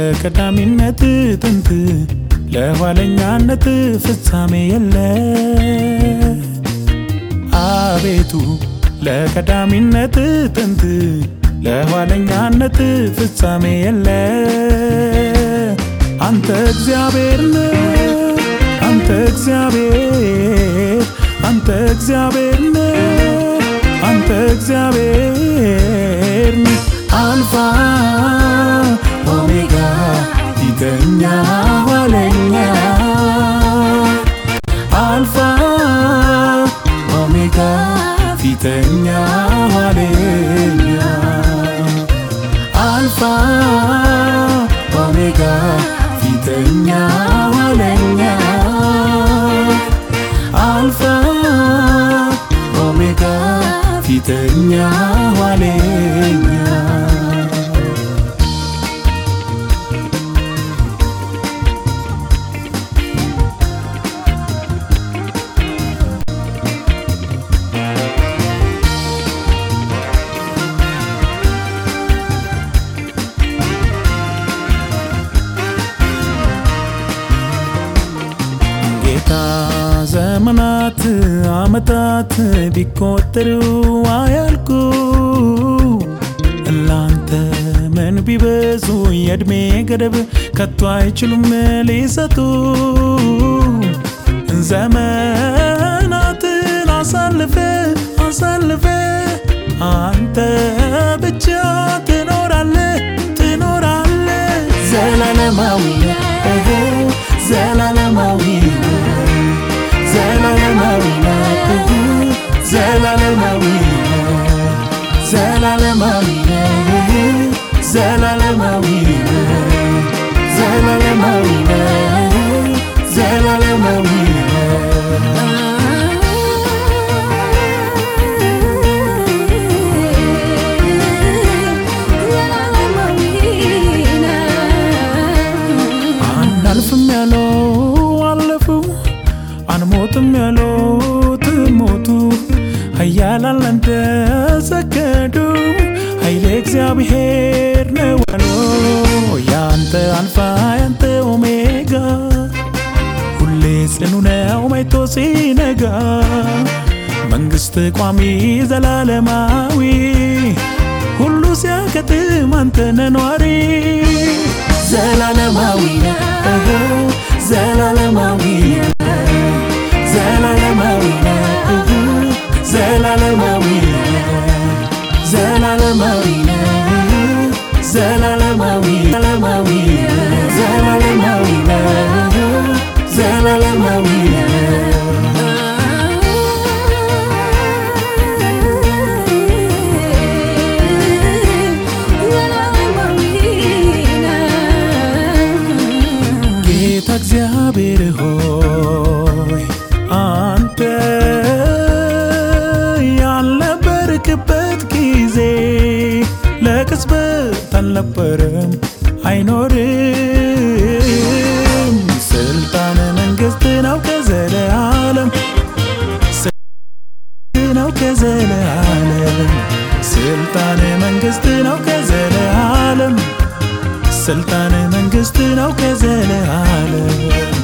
ለቀዳሚነት ጥንት ለኋለኛነት ፍጻሜ የለ። አቤቱ ለቀዳሚነት ጥንት ለኋለኛነት ፍጻሜ የለ። አንተ እግዚአብሔር ነህ አንተ እግዚአብሔር አንተ እግዚአብሔር ነህ አንተ እግዚአብሔር አልፋ ፊተኛ ኋለኛ አልፋ ኦሜጋ ፊተኛ ኋለኛ አልፋ ኦሜጋ ፊተኛ ጌታ ዘመናት አመታት ቢቆጠሩ አያልቁ ላንተ ምን ቢበዙ የእድሜ ገደብ ከቶ አይችሉም ሊሰጡ ዘመናትን አሳልፈ አሳልፈ አንተ ብቻ ትኖራለ ትኖራለ ዘላለማዊ ዘላለማዊ ዘላለማዊ ዘላለማዊ ዘላለማዊ ዘላለማዊ አናልፍም ያለው አለፉ አንሞትም ያለው እግዚአብሔር ነው ያንተ አልፋ ያንተ ኦሜጋ ሁሌ ጽኑ ነው ማይቶ ሲነጋ። መንግሥት ቋሚ ዘላለማዊ ሁሉ ሲያከትም አንተ ነህ ዘላለማዊ አልነበረም አይኖርም። ስልጣን መንግስት ነው ከዘለዓለም ነው ከዘለዓለም ስልጣን መንግስት ነው ከዘለዓለም ስልጣን መንግስት ነው ከዘለዓለም